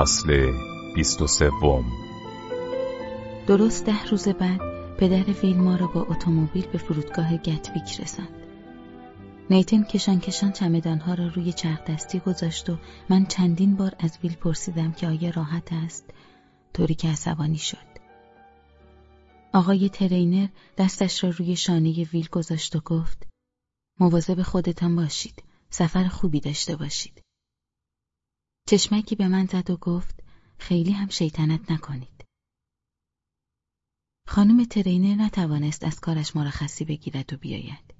فصل بیست و سوم درست ده روز بعد پدر ویل ما را با اتومبیل به فرودگاه گتویک رساند. نیتن کشان کشان چمدانها را روی چرخ دستی گذاشت و من چندین بار از ویل پرسیدم که آیا راحت است طوری که عصبانی شد. آقای ترینر دستش را روی شانه ویل گذاشت و گفت مواظب خودتان باشید. سفر خوبی داشته باشید. چشمکی به من زد و گفت خیلی هم شیطنت نکنید. خانم ترینر نتوانست از کارش مرخصی بگیرد و بیاید.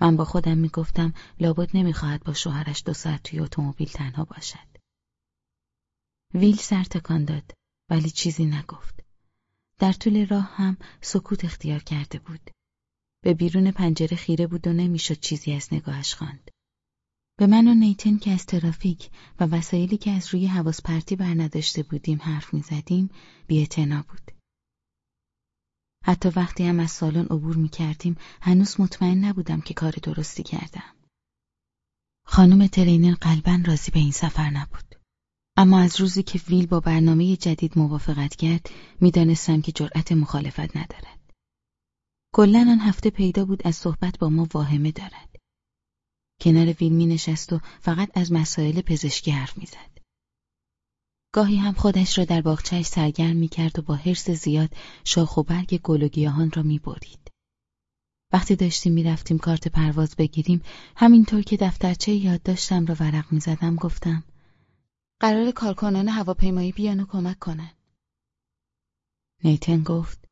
من با خودم می‌گفتم لابد نمی‌خواهد با شوهرش دو ساعت توی اتومبیل تنها باشد. ویل سر تکان داد ولی چیزی نگفت. در طول راه هم سکوت اختیار کرده بود. به بیرون پنجره خیره بود و نمی‌شد چیزی از نگاهش خواند. به من و نیتن که از ترافیک و وسایلی که از روی حواس پرتی برنداشته بودیم حرف می‌زدیم بی‌اعتنا بود. حتی وقتی هم از سالن عبور می کردیم هنوز مطمئن نبودم که کار درستی کردم. خانم ترینر قلبا راضی به این سفر نبود. اما از روزی که ویل با برنامه جدید موافقت کرد می‌دانستم که جرأت مخالفت ندارد. کلا آن هفته پیدا بود از صحبت با ما واهمه دارد. کنار ویل می نشست و فقط از مسائل پزشکی حرف می زد. گاهی هم خودش را در باغچهش سرگرم می کرد و با حرس زیاد شاخ و برگ گل و گیاهان را می برید. وقتی داشتیم می رفتیم کارت پرواز بگیریم همینطور که دفترچه یادداشتم را ورق می زدم گفتم قرار کارکنان هواپیمایی بیان و کمک کنن. نیتن گفت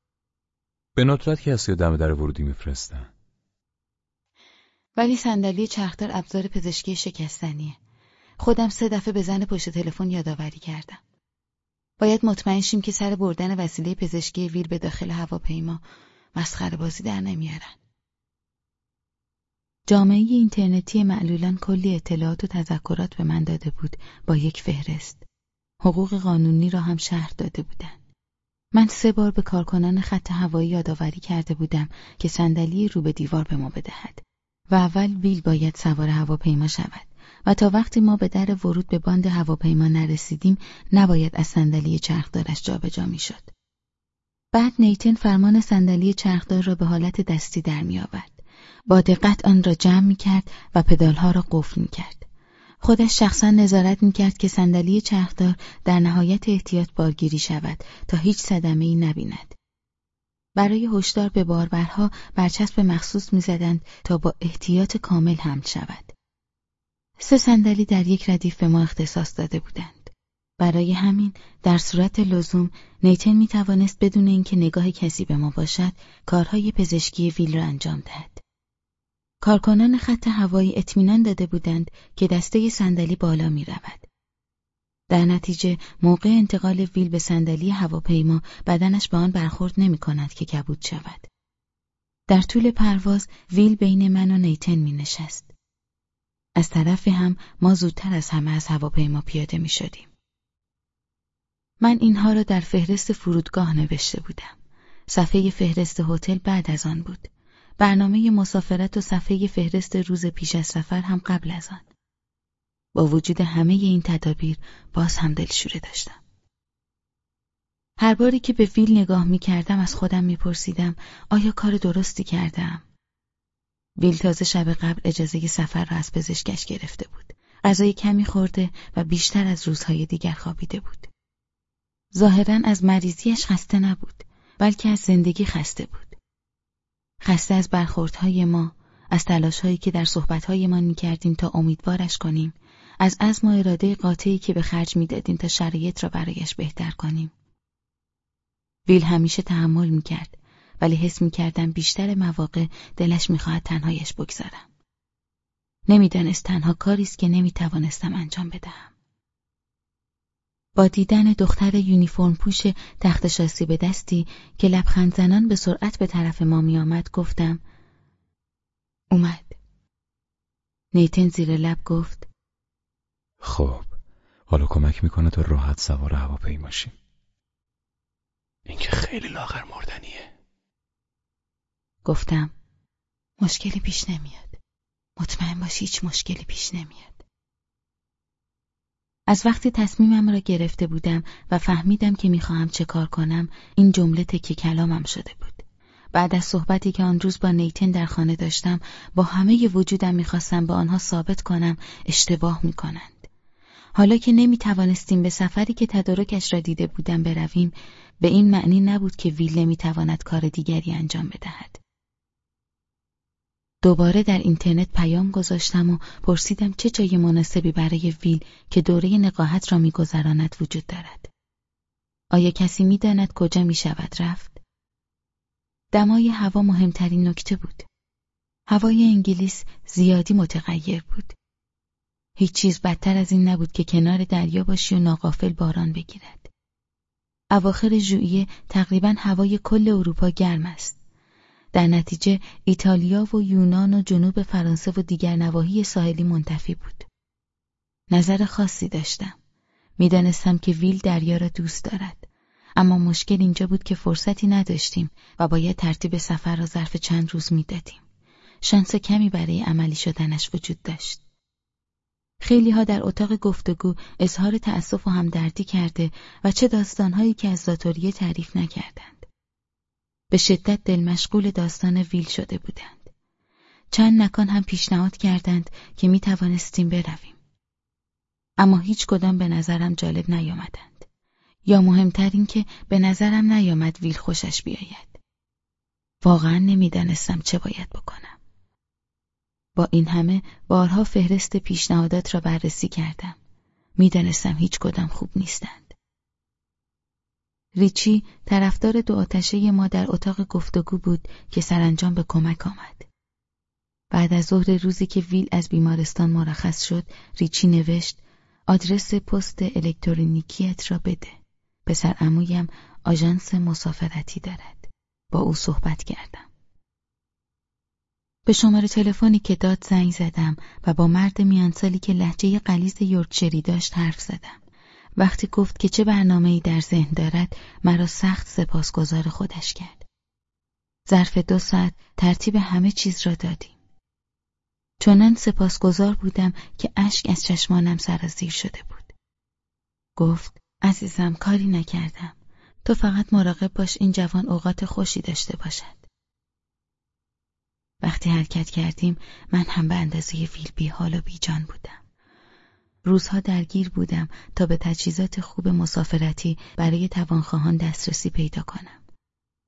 به ندرت کسی دم در ورودی میفرستن. ولی صندلی چرخدار ابزار پزشکی شکستنیه. خودم سه دفعه به زن پشت تلفن یادآوری کردم. باید مطمئن شیم که سر بردن وسیله پزشکی ویل به داخل هواپیما مسخره بازی در نمیارن. جامعه اینترنتی معلولان کلی اطلاعات و تذکرات به من داده بود با یک فهرست. حقوق قانونی را هم شهر داده بودند. من سه بار به کارکنان خط هوایی یادآوری کرده بودم که صندلی رو به دیوار به ما بدهد. و اول ویل باید سوار هواپیما شود و تا وقتی ما به در ورود به باند هواپیما نرسیدیم نباید از صندلی چرخدارش جابجا می‌شد. بعد نیتن فرمان صندلی چرخدار را به حالت دستی در می. با دقت آن را جمع می کرد و پدالها را قفل می کرد. خودش شخصا نظارت می کرد که صندلی چرخدار در نهایت احتیاط بارگیری شود تا هیچ صدمه ای نبیند. برای هشدار به باربرها برچسب مخصوص می‌زدند تا با احتیاط کامل حمل شود. سه صندلی در یک ردیف به ما اختصاص داده بودند. برای همین در صورت لزوم نیتن می توانست بدون اینکه نگاه کسی به ما باشد کارهای پزشکی ویل را انجام دهد. کارکنان خط هوایی اطمینان داده بودند که دسته صندلی بالا می رود. در نتیجه موقع انتقال ویل به صندلی هواپیما بدنش به آن برخورد نمی کند که کبود شود. در طول پرواز ویل بین من و نیتن می نشست. از طرفی هم ما زودتر از همه از هواپیما پیاده می شدیم. من اینها را در فهرست فرودگاه نوشته بودم. صفحه فهرست هتل بعد از آن بود. برنامه مسافرت و صفحه فهرست روز پیش از سفر هم قبل از آن. با وجود همه این تدابیر باز هم دلشوره داشتم. هر باری که به ویل نگاه می کردم از خودم می پرسیدم آیا کار درستی کردم؟ ویل تازه شب قبل اجازه سفر را از پزشکش گرفته بود. غذای کمی خورده و بیشتر از روزهای دیگر خوابیده بود. ظاهرا از مریضیش خسته نبود بلکه از زندگی خسته بود. خسته از برخوردهای ما، از تلاشهایی که در صحبتهایمان کردیم تا امیدوارش کنیم از عزم و اراده قاطعی که به خرج می‌دادیم تا شرایط را برایش بهتر کنیم. ویل همیشه تحمل می‌کرد ولی حس می‌کردم بیشتر مواقع دلش می‌خواهد تنهایش بگذارم. نمی‌دانست تنها کاری است که نمی‌توانستم انجام بدهم. با دیدن دختر یونیفرم پوش تخت شاسی به دستی که لبخند زنان به سرعت به طرف ما میآمد گفتم اومد. نیتن زیر لب گفت خب حالا کمک می‌کنه تا راحت سوار هواپیما شیم این که خیلی لاغر مردنیه گفتم مشکلی پیش نمیاد مطمئن باشی هیچ مشکلی پیش نمیاد از وقتی تصمیمم را گرفته بودم و فهمیدم که می‌خواهم چه کار کنم این جمله تکه کلامم شده بود. بعد از صحبتی که آن روز با نیتن در خانه داشتم با همه وجودم می‌خواستم به آنها ثابت کنم اشتباه می‌کنند. حالا که نمی‌توانستیم به سفری که تدارکش را دیده بودم برویم به این معنی نبود که ویل نمی‌تواند کار دیگری انجام بدهد. دوباره در اینترنت پیام گذاشتم و پرسیدم چه جای مناسبی برای ویل که دوره نقاهت را میگذراند وجود دارد. آیا کسی می‌داند کجا می شود رفت؟ دمای هوا مهمترین نکته بود. هوای انگلیس زیادی متغیر بود. هیچ چیز بدتر از این نبود که کنار دریا باشی و ناقافل باران بگیرد. اواخر ژوئیه تقریبا هوای کل اروپا گرم است. در نتیجه ایتالیا و یونان و جنوب فرانسه و دیگر نواحی ساحلی منتفی بود. نظر خاصی داشتم. می‌دانستم که ویل دریا را دوست دارد. اما مشکل اینجا بود که فرصتی نداشتیم و باید ترتیب سفر را ظرف چند روز می‌دادیم. شانس کمی برای عملی شدنش وجود داشت. خیلی ها در اتاق گفتگو اظهار تأسف و همدردی کرده و چه داستانهایی که از زاتوریه تعریف نکردند. به شدت دل مشغول داستان ویل شده بودند. چند نکان هم پیشنهاد کردند که می توانستیم برویم. اما هیچ کدام به نظرم جالب نیامدند. یا مهمتر این که به نظرم نیامد ویل خوشش بیاید. واقعا نمی‌دانستم چه باید بکنم. با این همه بارها فهرست پیشنهادات را بررسی کردم. می‌دانستم هیچ کدام خوب نیستند. ریچی طرفدار دو آتشه ما در اتاق گفتگو بود که سرانجام به کمک آمد. بعد از ظهر روزی که ویل از بیمارستان مرخص شد، ریچی نوشت آدرس پست الکترونیکیت را بده. پسر امویم آژانس مسافرتی دارد. با او صحبت کردم. به شماره تلفنی که داد زنگ زدم و با مرد میانسالی که لحجه قلیز یورکشری داشت حرف زدم. وقتی گفت که چه برنامه‌ای در ذهن دارد مرا سخت سپاسگزار خودش کرد. ظرف دو ساعت ترتیب همه چیز را دادیم. چنان سپاسگزار بودم که اشک از چشمانم سرازیر شده بود. گفت عزیزم کاری نکردم. تو فقط مراقب باش این جوان اوقات خوشی داشته باشد. وقتی حرکت کردیم من هم به اندازه ویل بی حال و بی جان بودم. روزها درگیر بودم تا به تجهیزات خوب مسافرتی برای توانخواهان دسترسی پیدا کنم.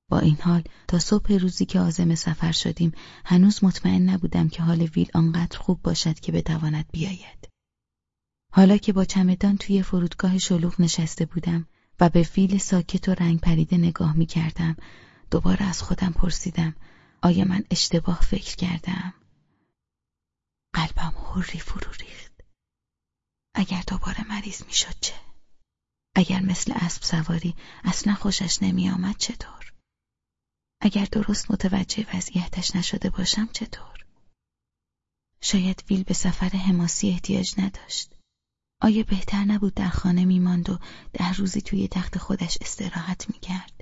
با این حال تا صبح روزی که عازم سفر شدیم هنوز مطمئن نبودم که حال ویل آنقدر خوب باشد که بتواند بیاید. حالا که با چمدان توی فرودگاه شلوغ نشسته بودم و به ویل ساکت و رنگ پریده نگاه می کردم دوباره از خودم پرسیدم آیا من اشتباه فکر کردم؟ قلبم حری فرو ریخت. اگر دوباره مریض می‌شد چه؟ اگر مثل اسب سواری اصلا خوشش نمی آمد چطور؟ اگر درست متوجه وضعیتش نشده باشم چطور؟ شاید ویل به سفر حماسی احتیاج نداشت. آیا بهتر نبود در خانه میماند و در روزی توی تخت خودش استراحت می‌کرد؟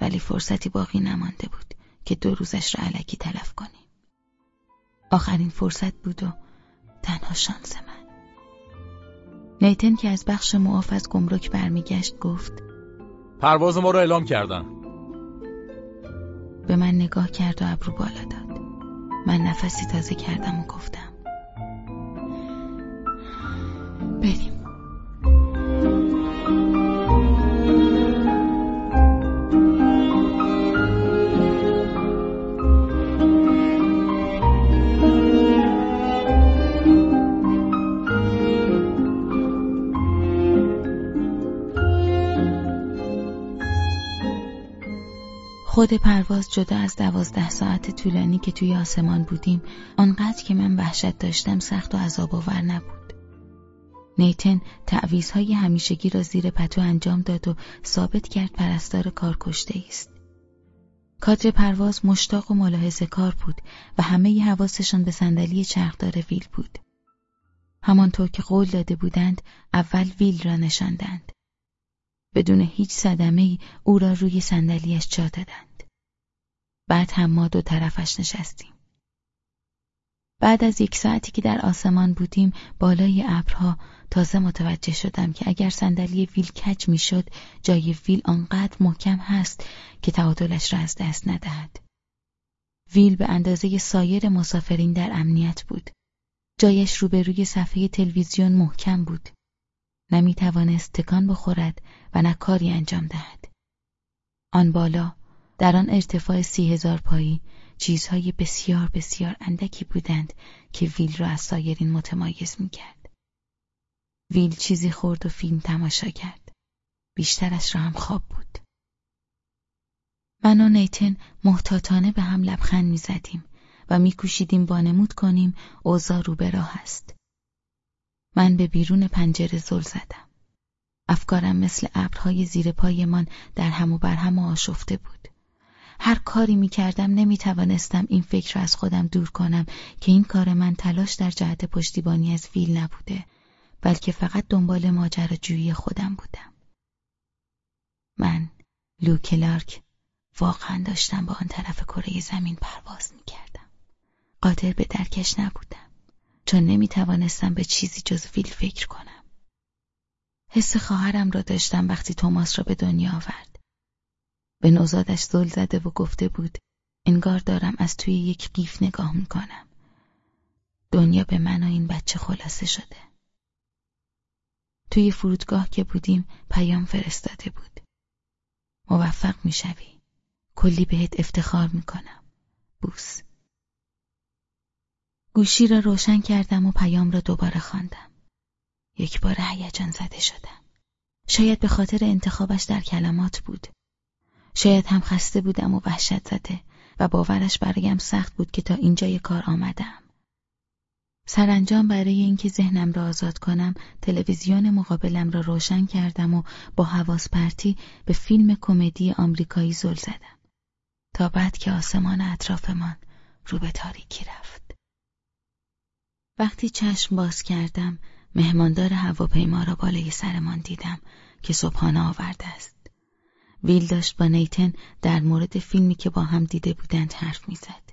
ولی فرصتی باقی نمانده بود که دو روزش را علکی تلف کنیم. آخرین فرصت بود و تنها شانس من. نیتن که از بخش معاف از گمرک برمیگشت گفت پرواز ما رو اعلام کردن. به من نگاه کرد و ابرو بالا داد. من نفسی تازه کردم و گفتم بریم. خود پرواز جدا از دوازده ساعت طولانی که توی آسمان بودیم آنقدر که من وحشت داشتم سخت و عذاب آور نبود. نیتن تعویزهای همیشگی را زیر پتو انجام داد و ثابت کرد پرستار کار کشته است. کادر پرواز مشتاق و ملاحظه کار بود و همه حواسشان به صندلی چرخدار ویل بود. همانطور که قول داده بودند اول ویل را نشاندند. بدون هیچ صدمه ای او را روی صندلیاش جا دادند. بعد هم ما دو طرفش نشستیم. بعد از یک ساعتی که در آسمان بودیم بالای ابرها تازه متوجه شدم که اگر صندلی ویل کج می‌شد جای ویل آنقدر محکم هست که تعادلش را از دست ندهد. ویل به اندازه سایر مسافرین در امنیت بود. جایش روبروی صفحه تلویزیون محکم بود. نمی توانست تکان بخورد و نه کاری انجام دهد. آن بالا در آن ارتفاع سی هزار پایی چیزهای بسیار بسیار اندکی بودند که ویل را از سایرین متمایز می‌کرد. ویل چیزی خورد و فیلم تماشا کرد. بیشترش را هم خواب بود. من و نیتن محتاطانه به هم لبخند می‌زدیم و میکوشیدیم بانمود کنیم اوضاع رو به راه است. من به بیرون پنجره زل زدم. افکارم مثل ابرهای زیر پایمان در هم و بر هم آشفته بود. هر کاری می کردم نمی توانستم این فکر را از خودم دور کنم که این کار من تلاش در جهت پشتیبانی از ویل نبوده بلکه فقط دنبال ماجراجویی خودم بودم. من لو کلارک واقعا داشتم با آن طرف کره زمین پرواز می کردم. قادر به درکش نبودم چون نمی توانستم به چیزی جز ویل فکر کنم. حس خواهرم را داشتم وقتی توماس را به دنیا آورد. به نوزادش زل زده و گفته بود انگار دارم از توی یک قیف نگاه می‌کنم. دنیا به من و این بچه خلاصه شده. توی فرودگاه که بودیم پیام فرستاده بود. موفق می‌شوی. کلی بهت افتخار می‌کنم. بوس. گوشی را روشن کردم و پیام را دوباره خواندم. یک بار هیجان زده شدم. شاید به خاطر انتخابش در کلمات بود. شاید هم خسته بودم و وحشت زده و باورش برایم سخت بود که تا اینجای کار آمدم. سرانجام برای اینکه ذهنم را آزاد کنم تلویزیون مقابلم را روشن کردم و با حواس پرتی به فیلم کمدی آمریکایی زل زدم تا بعد که آسمان اطرافمان رو به تاریکی رفت وقتی چشم باز کردم مهماندار هواپیما را بالای سرمان دیدم که صبحانه آورده است ویل داشت با نیتن در مورد فیلمی که با هم دیده بودند حرف می‌زد.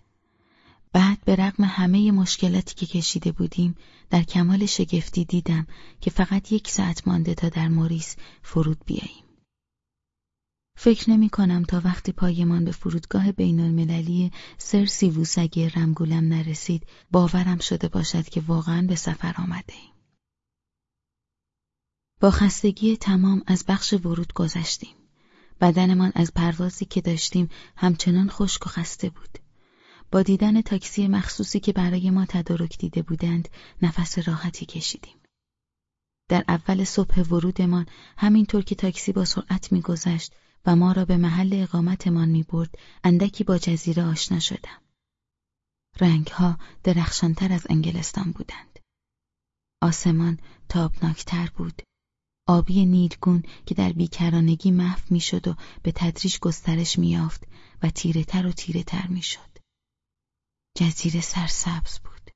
بعد به رغم همه مشکلاتی که کشیده بودیم در کمال شگفتی دیدم که فقط یک ساعت مانده تا در موریس فرود بیاییم. فکر نمی کنم تا وقتی پایمان به فرودگاه بین المللی سر سیووسگی رمگولم نرسید باورم شده باشد که واقعا به سفر آمده ایم. با خستگی تمام از بخش ورود گذشتیم. بدنمان از پروازی که داشتیم همچنان خشک و خسته بود. با دیدن تاکسی مخصوصی که برای ما تدارک دیده بودند نفس راحتی کشیدیم. در اول صبح ورودمان همینطور که تاکسی با سرعت میگذشت و ما را به محل اقامتمان می‌برد اندکی با جزیره آشنا شدم. رنگها درخشانتر از انگلستان بودند. آسمان تابناکتر بود آبی نیلگون که در بیکرانگی محو می‌شد و به تدریج گسترش میافت و تیره تر و تیره تر می‌شد. جزیره سرسبز بود.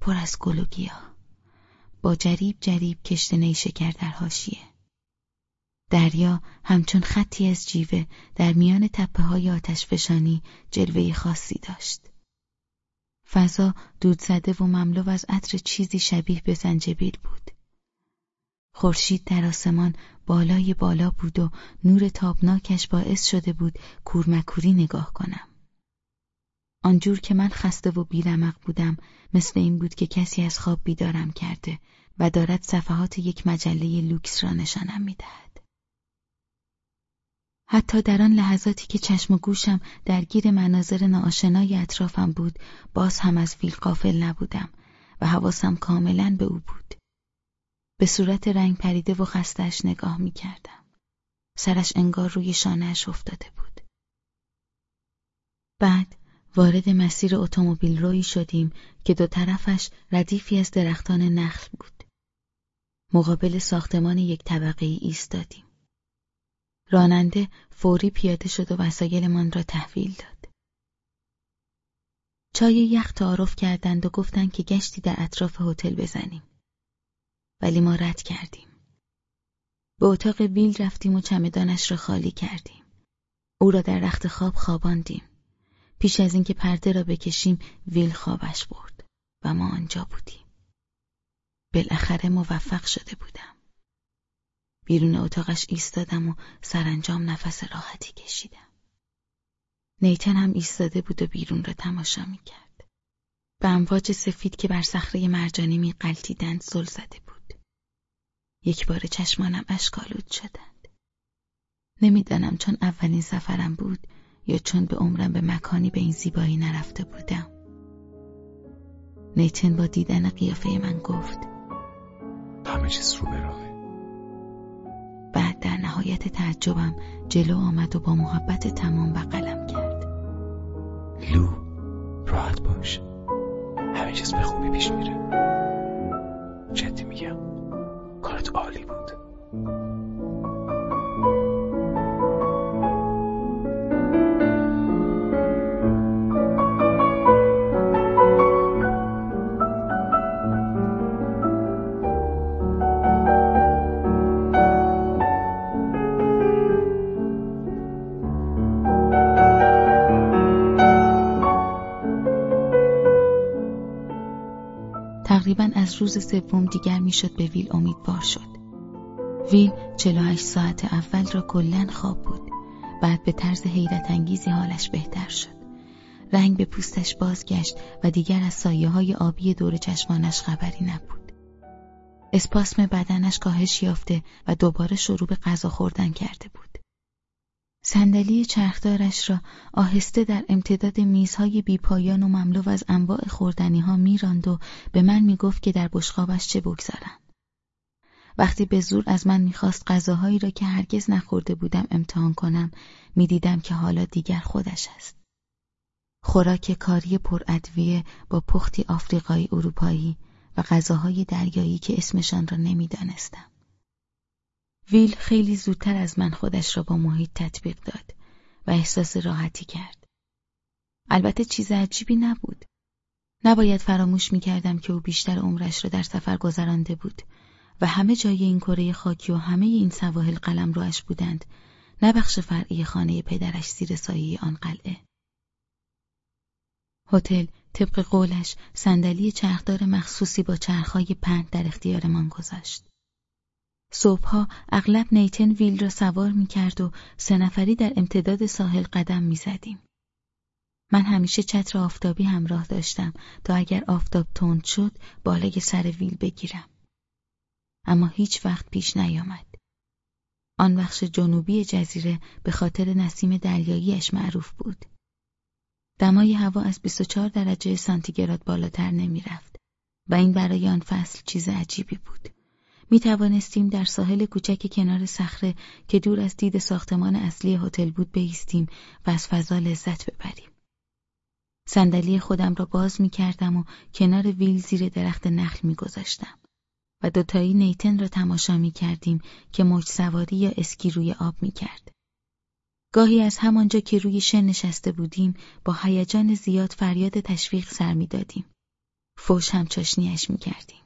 پر از گل و گیاه. با جریب جریب کشت نیشکر در حاشیه. دریا همچون خطی از جیوه در میان تپه های آتش فشانی جلوه خاصی داشت. فضا دود زده و مملو از عطر چیزی شبیه به زنجبیل بود. خورشید در آسمان بالای بالا بود و نور تابناکش باعث شده بود کورمکوری نگاه کنم. آنجور که من خسته و بیرمق بودم مثل این بود که کسی از خواب بیدارم کرده و دارد صفحات یک مجله لوکس را نشانم می‌دهد. حتی در آن لحظاتی که چشم و گوشم درگیر مناظر ناآشنای اطرافم بود باز هم از ویل قافل نبودم و حواسم کاملا به او بود. به صورت رنگ پریده و خستش نگاه می کردم. سرش انگار روی شانهش افتاده بود. بعد وارد مسیر اتومبیل روی شدیم که دو طرفش ردیفی از درختان نخل بود. مقابل ساختمان یک طبقه ای ایستادیم. راننده فوری پیاده شد و وسایلمان را تحویل داد. چای یخ تعارف کردند و گفتند که گشتی در اطراف هتل بزنیم. ولی ما رد کردیم. به اتاق ویل رفتیم و چمدانش را خالی کردیم. او را در رخت خواب خواباندیم. پیش از اینکه پرده را بکشیم ویل خوابش برد و ما آنجا بودیم. بالاخره موفق شده بودم. بیرون اتاقش ایستادم و سرانجام نفس راحتی کشیدم. نیتن هم ایستاده بود و بیرون را تماشا می‌کرد. به امواج سفید که بر صخره مرجانی میقلتیدند زل زده بود. یک بار چشمانم اشکالود شدند. نمی‌دانم چون اولین سفرم بود یا چون به عمرم به مکانی به این زیبایی نرفته بودم. نیتن با دیدن قیافه من گفت همه چیز رو به راهه بعد در نهایت تعجبم جلو آمد و با محبت تمام بغلم کرد. لو راحت باش. همه چیز به خوبی پیش میره. جدی میگم کارت عالی بود. از روز سوم دیگر می‌شد به ویل امیدوار شد. ویل 48 ساعت اول را کلا خواب بود. بعد به طرز حیرت انگیزی حالش بهتر شد. رنگ به پوستش بازگشت و دیگر از سایه های آبی دور چشمانش خبری نبود. اسپاسم بدنش کاهش یافته و دوباره شروع به غذا خوردن کرده بود. صندلی چرخدارش را آهسته در امتداد میزهای بیپایان و مملو از انواع خوردنی ها میراند و به من می‌گفت که در بشقابش چه بگذارم. وقتی به زور از من می‌خواست غذاهایی را که هرگز نخورده بودم امتحان کنم می‌دیدم که حالا دیگر خودش است. خوراک کاری پرادویه با پختی آفریقایی اروپایی و غذاهای دریایی که اسمشان را نمی‌دانستم. ویل خیلی زودتر از من خودش را با محیط تطبیق داد و احساس راحتی کرد. البته چیز عجیبی نبود. نباید فراموش می کردم که او بیشتر عمرش را در سفر گذرانده بود و همه جای این کره خاکی و همه این سواحل قلم روش بودند نه بخش فرعی خانه پدرش زیر سایه آن قلعه. هتل طبق قولش صندلی چرخدار مخصوصی با چرخهای پهن در اختیارمان گذاشت. صبحها اغلب نیتن ویل را سوار می کرد و سه نفری در امتداد ساحل قدم می زدیم. من همیشه چتر آفتابی همراه داشتم تا اگر آفتاب تند شد بالای سر ویل بگیرم. اما هیچ وقت پیش نیامد. آن بخش جنوبی جزیره به خاطر نسیم دریاییش معروف بود. دمای هوا از 24 درجه سانتیگراد بالاتر نمی رفت و این برای آن فصل چیز عجیبی بود. می توانستیم در ساحل کوچک کنار صخره که دور از دید ساختمان اصلی هتل بود بیستیم و از فضا لذت ببریم. صندلی خودم را باز می کردم و کنار ویل زیر درخت نخل می گذاشتم و دوتایی نیتن را تماشا می کردیم که موج سواری یا اسکی روی آب می کرد. گاهی از همانجا که روی شن نشسته بودیم با هیجان زیاد فریاد تشویق سر می دادیم. فوش هم چاشنیش می کردیم.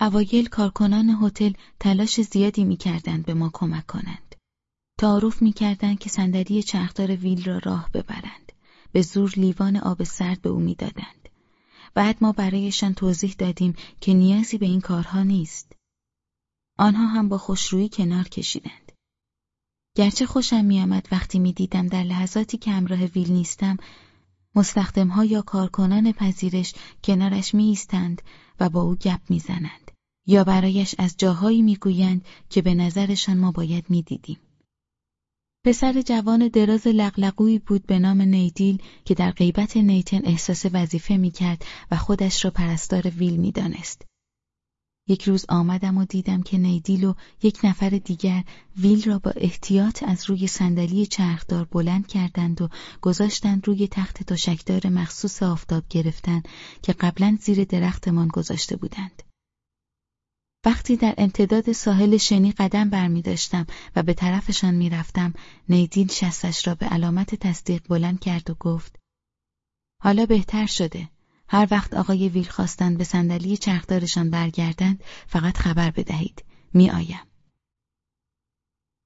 اوایل کارکنان هتل تلاش زیادی می‌کردند به ما کمک کنند. تعارف می‌کردند که صندلی چرخدار ویل را راه ببرند. به زور لیوان آب سرد به او می‌دادند. بعد ما برایشان توضیح دادیم که نیازی به این کارها نیست. آنها هم با خوشرویی کنار کشیدند. گرچه خوشم میآمد وقتی می‌دیدم در لحظاتی که همراه ویل نیستم مستخدمها یا کارکنان پذیرش کنارش می ایستند و با او گپ می‌زنند یا برایش از جاهایی می‌گویند که به نظرشان ما باید می‌دیدیم. پسر جوان دراز لقلقویی بود به نام نیدیل که در غیبت نیتن احساس وظیفه می‌کرد و خودش را پرستار ویل می‌دانست. یک روز آمدم و دیدم که نیدیل و یک نفر دیگر ویل را با احتیاط از روی صندلی چرخدار بلند کردند و گذاشتند روی تخت تشکدار مخصوص آفتاب گرفتن که قبلا زیر درختمان گذاشته بودند. وقتی در امتداد ساحل شنی قدم برمی داشتم و به طرفشان می رفتم نیدیل شستش را به علامت تصدیق بلند کرد و گفت حالا بهتر شده هر وقت آقای ویل خواستند به صندلی چرخدارشان برگردند فقط خبر بدهید می آیم.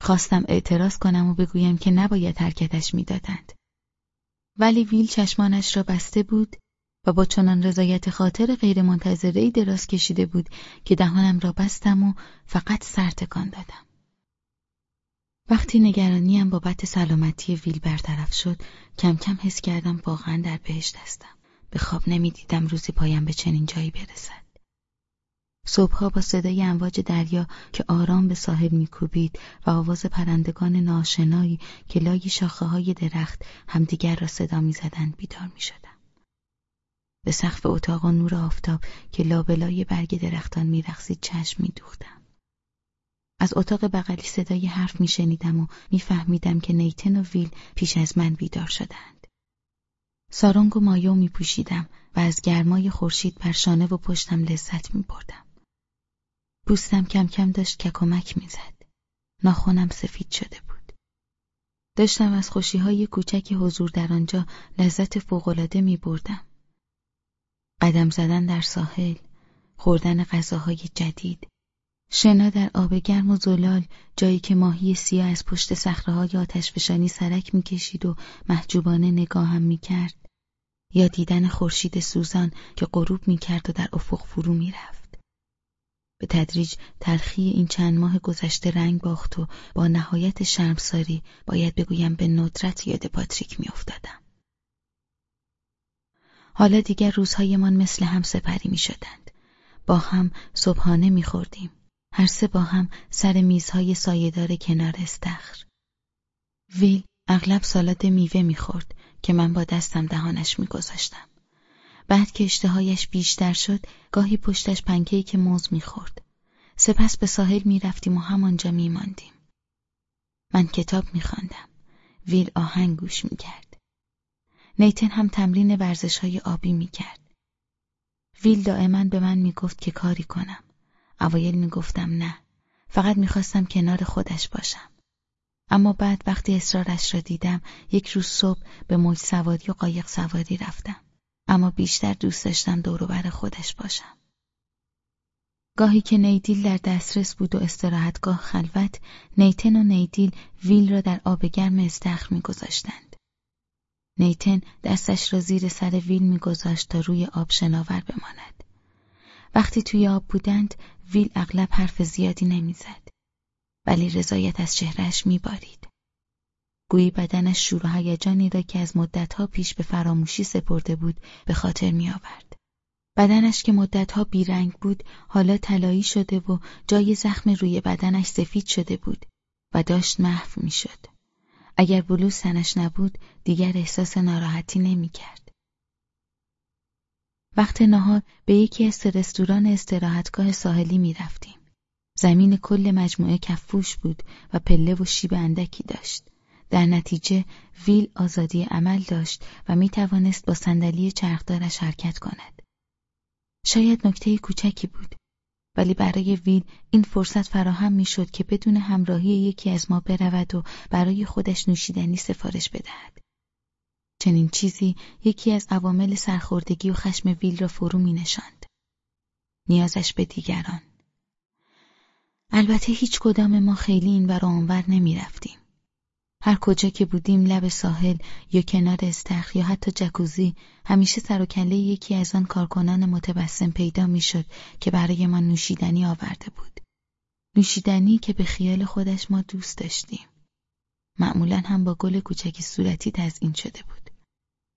خواستم اعتراض کنم و بگویم که نباید حرکتش می‌دادند. ولی ویل چشمانش را بسته بود و با چنان رضایت خاطر غیرمنتظرهای دراز کشیده بود که دهانم را بستم و فقط سر تکان دادم. وقتی نگرانیم بابت سلامتی ویل برطرف شد کم کم حس کردم واقعا در بهشت هستم به خواب نمی‌دیدم روزی پایم به چنین جایی برسد. صبحها با صدای امواج دریا که آرام به ساحل میکوبید و آواز پرندگان ناشنایی که لای شاخه های درخت همدیگر را صدا می‌زدند بیدار می‌شدم. به سقف اتاق و نور آفتاب که لابلای برگ درختان میرقصید چشم میدوختم. از اتاق بغلی صدای حرف میشنیدم و میفهمیدم که نیتن و ویل پیش از من بیدار شدند. سارنگ و مایو می پوشیدم و از گرمای خورشید بر شانه و پشتم لذت می بردم. پوستم کم کم داشت ککمک می‌زد. ناخونم سفید شده بود. داشتم از خوشیهای کوچک حضور در آنجا لذت فوقالعاده می بردم. قدم زدن در ساحل، خوردن غذاهای جدید، شنا در آب گرم و زلال جایی که ماهی سیاه از پشت صخره‌های آتشفشانی سرک می‌کشید و محجوبانه نگاهم می‌کرد یا دیدن خورشید سوزان که غروب می‌کرد و در افق فرو می‌رفت به تدریج تلخی این چند ماه گذشته رنگ باخت و با نهایت شرمساری باید بگویم به ندرت یاد پاتریک میافتادم حالا دیگر روزهایمان مثل هم سپری می شدند. با هم صبحانه می خوردیم. هر سه با هم سر میزهای سایهدار کنار استخر. ویل اغلب سالاد میوه می‌خورد که من با دستم دهانش میگذاشتم. بعد که اشتهایش بیشتر شد گاهی پشتش پنکیک موز می‌خورد. سپس به ساحل می‌رفتیم و همانجا میماندیم. من کتاب میخواندم. ویل آهنگ گوش می‌کرد. نیتن هم تمرین ورزش های آبی می‌کرد. ویل دائما به من می‌گفت که کاری کنم. اوایل می‌گفتم نه. فقط می‌خواستم کنار خودش باشم. اما بعد وقتی اصرارش را دیدم یک روز صبح به موج سواری و قایق سواری رفتم. اما بیشتر دوست داشتم دوروبر خودش باشم. گاهی که نیدیل در دسترس بود و استراحتگاه خلوت نیتن و نیدیل ویل را در آب گرم استخر میگذاشتند. نیتن دستش را زیر سر ویل میگذاشت تا روی آب شناور بماند. وقتی توی آب بودند ویل اغلب حرف زیادی نمی‌زد. ولی رضایت از چهرهش میبارید. گویی بدنش شور و هیجانی را که از مدتها پیش به فراموشی سپرده بود به خاطر میآورد. بدنش که مدتها بیرنگ بود حالا طلایی شده و جای زخم روی بدنش سفید شده بود و داشت محو می‌شد. اگر بلوز تنش نبود دیگر احساس ناراحتی نمی‌کرد. وقت نهار به یکی از رستوران استراحتگاه ساحلی می رفتیم. زمین کل مجموعه کفوش بود و پله و شیب اندکی داشت. در نتیجه ویل آزادی عمل داشت و می توانست با صندلی چرخدارش حرکت کند. شاید نکته کوچکی بود ولی برای ویل این فرصت فراهم می شد که بدون همراهی یکی از ما برود و برای خودش نوشیدنی سفارش بدهد. چنین چیزی یکی از عوامل سرخوردگی و خشم ویل را فرو می نشاند. نیازش به دیگران. البته هیچ کدام ما خیلی این ور آنور نمی رفتیم. هر کجا که بودیم لب ساحل یا کنار استخر یا حتی جکوزی همیشه سر و کله یکی از آن کارکنان متبسم پیدا می‌شد که برای ما نوشیدنی آورده بود. نوشیدنی که به خیال خودش ما دوست داشتیم. معمولا هم با گل کوچکی صورتی تزئین شده بود.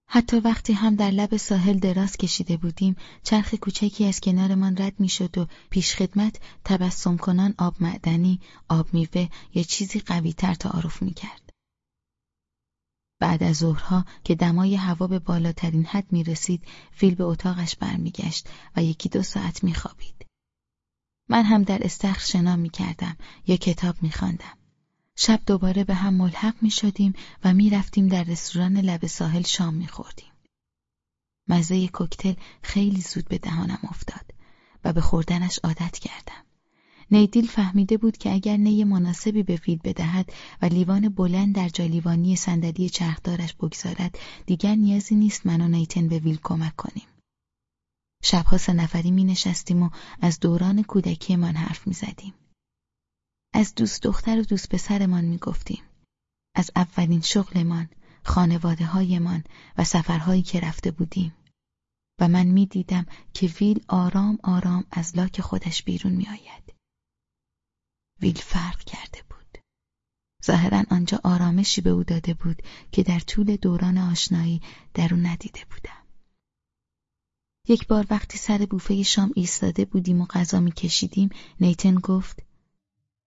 حتی وقتی هم در لب ساحل دراز کشیده بودیم چرخ کوچکی از کنارمان رد می‌شد و پیشخدمت تبسم کنان آب معدنی، آب میوه یا چیزی قویتر تعارف می‌کرد. بعد از ظهرها که دمای هوا به بالاترین حد می رسید فیل به اتاقش برمیگشت و یکی دو ساعت می خوابید. من هم در استخر شنا می کردم یا کتاب می خواندم. شب دوباره به هم ملحق می شدیم و می رفتیم در رستوران لب ساحل شام می خوردیم. مزه کوکتل خیلی زود به دهانم افتاد و به خوردنش عادت کردم. نیدیل فهمیده بود که اگر نی مناسبی به فیل بدهد و لیوان بلند در جالیوانی صندلی چرخدارش بگذارد دیگر نیازی نیست من و نیتن به ویل کمک کنیم. شبها سه نفری می نشستیم و از دوران کودکیمان حرف می زدیم. از دوست دختر و دوست پسرمان می‌گفتیم. از اولین شغلمان، خانواده هایمان و سفرهایی که رفته بودیم. و من می دیدم که ویل آرام آرام از لاک خودش بیرون می آید. ویل فرق کرده بود. ظاهرا آنجا آرامشی به او داده بود که در طول دوران آشنایی در او ندیده بودم. یک بار وقتی سر بوفه شام ایستاده بودیم و غذا می کشیدیم نیتن گفت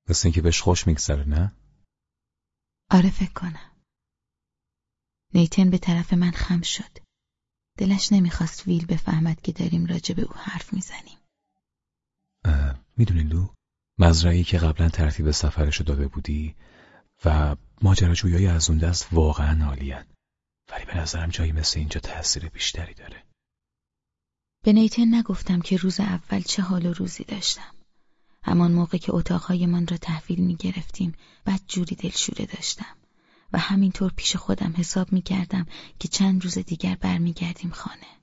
مثل اینکه بهش خوش میگذره نه؟ آره فکر کنم. نیتن به طرف من خم شد. دلش نمی‌خواست ویل بفهمد که داریم راجع به او حرف می‌زنیم. می‌دونی لو مزرعی که قبلا ترتیب سفرشو داده بودی و ماجراجویای از اون دست واقعا عالین ولی به نظرم جایی مثل اینجا تاثیر بیشتری داره به نیتن نگفتم که روز اول چه حال و روزی داشتم همان موقع که اتاقهایمان را تحویل می گرفتیم بد جوری دلشوره داشتم و همینطور پیش خودم حساب می کردم که چند روز دیگر برمیگردیم خانه.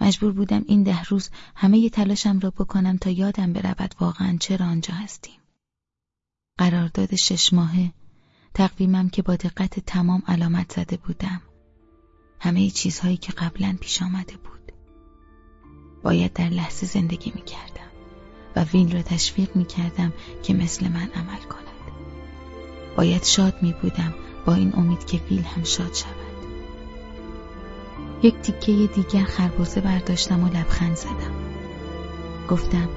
مجبور بودم این ده روز همه تلاشم را بکنم تا یادم برود واقعا چرا آنجا هستیم. قرارداد شش ماهه تقویمم که با دقت تمام علامت زده بودم. همه چیزهایی که قبلا پیش آمده بود. باید در لحظه زندگی می کردم و وین را تشویق می کردم که مثل من عمل کند. باید شاد می بودم با این امید که ویل هم شاد شود. یک تیکه دیگر خربزه برداشتم و لبخند زدم. گفتم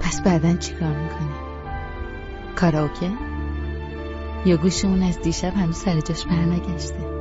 پس بعدا چی کار می‌کنی؟ کاراوکه؟ یا گوش اون از دیشب هنوز سر جاش برنگشته